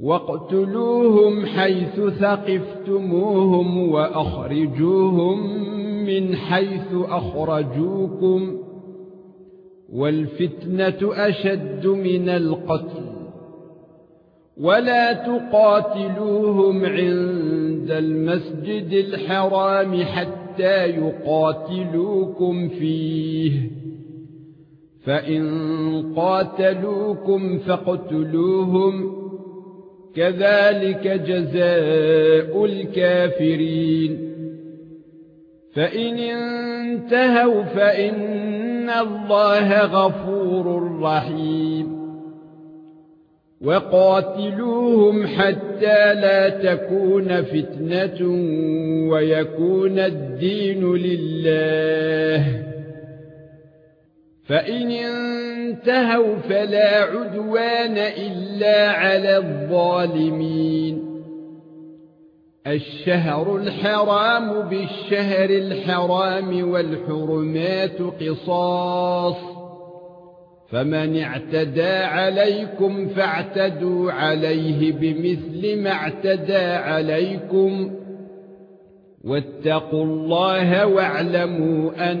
واقتلوهم حيث ثقفتموهم واخرجوهم من حيث اخرجوكم والفتنه اشد من القتل ولا تقاتلوهم عند المسجد الحرام حتى يقاتلوكم فيه فان قاتلوكم فاقتلوهم كذلك جزاء الكافرين. فإن انتهوا فإن الله غفور رحيم. وقاتلوهم حتى لا تكون فتنة ويكون الدين لله. فإن انتهوا فلا عدوان إلا على الظالمين. الشهر الحرام بالشهر الحرام والحرمات قصاص. فمن اعتدى عليكم فاعتدوا عليه بمثل ما اعتدى عليكم. واتقوا الله واعلموا أن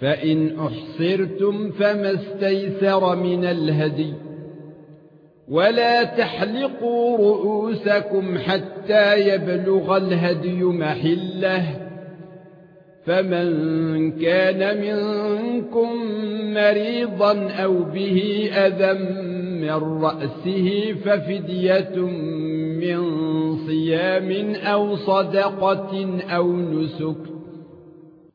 فإن أحصرتم فما استيسر من الهدي. ولا تحلقوا رؤوسكم حتى يبلغ الهدي محله. فمن كان منكم مريضا أو به أذى من رأسه ففدية من صيام أو صدقة أو نسك.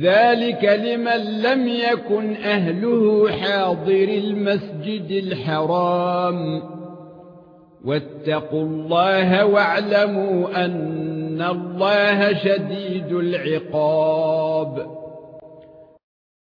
ذلك لمن لم يكن أهله حاضر المسجد الحرام. واتقوا الله واعلموا أن الله شديد العقاب.